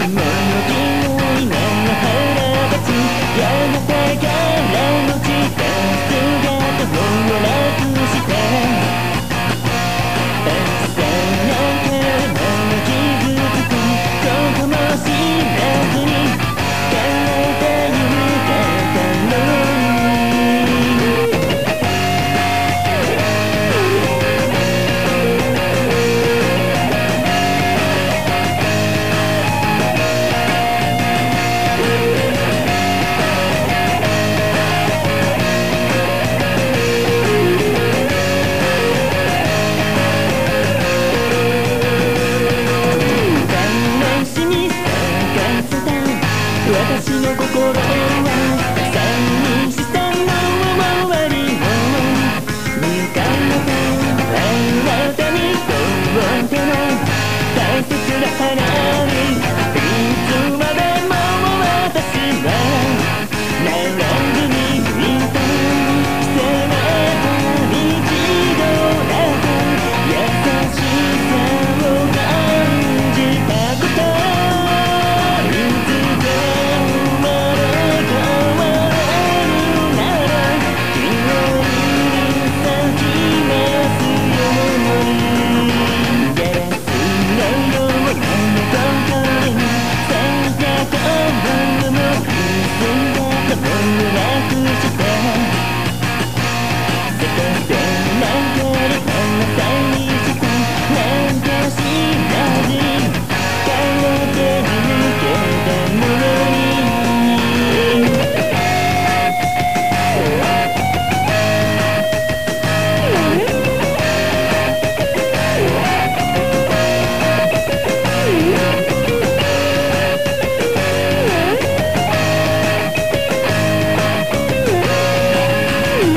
Amen.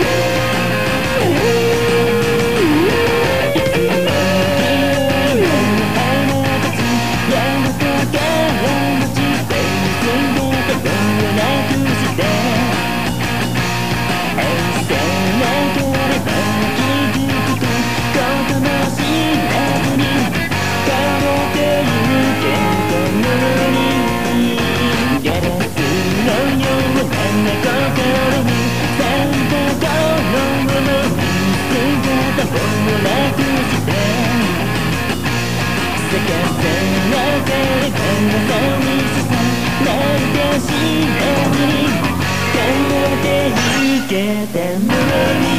Thank you. に。飛えていけたのに